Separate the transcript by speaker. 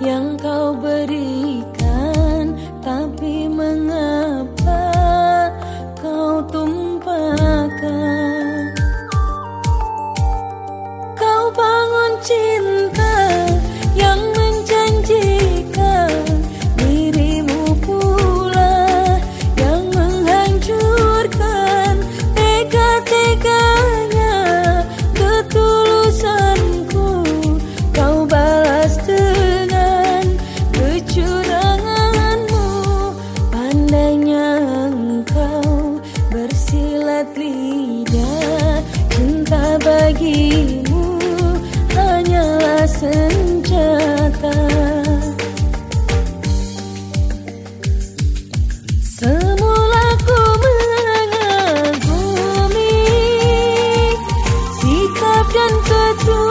Speaker 1: 阳 mungkinmu hanyalah senjata. Semula ku mengagumi sikap dan petunjuk